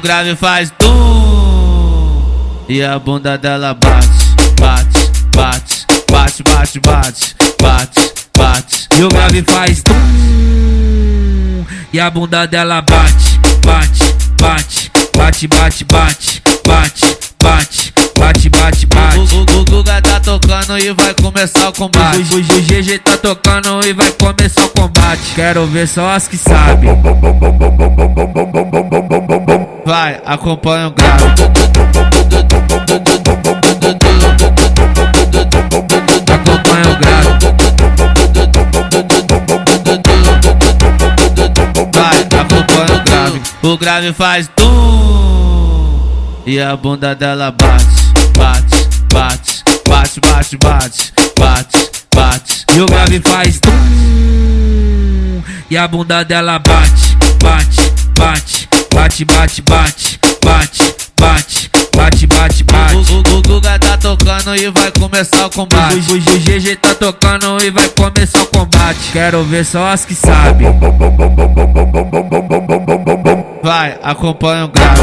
o grave faz tum. E a bunda dela bate, bate, bate, bate, bate, bate, bate, bate. E o grave faz tum. E a bunda dela bate, bate, bate, bate, bate, bate, bate, bate, bate, bate, bate. O, Guga tá tocando e vai começar o combate. O GG tá tocando e vai começar o combate. Quero ver só as que sabem. Vai, acompanha o grave. Acompanha o grave. Vai, acompanha o grave. O grave faz tum. E a bunda dela bate, bate, bate, bate, bate, bate, bate, bate. E o grave faz tum. E a bunda dela bate, bate, bate, bate, bate, bate, bate, bate, bate, bate, bate. O, o, o Guga tá tocando e vai começar o combate. O, o, o GG tá tocando e vai começar o combate. Quero ver só as que sabem. Vai, acompanha o grave.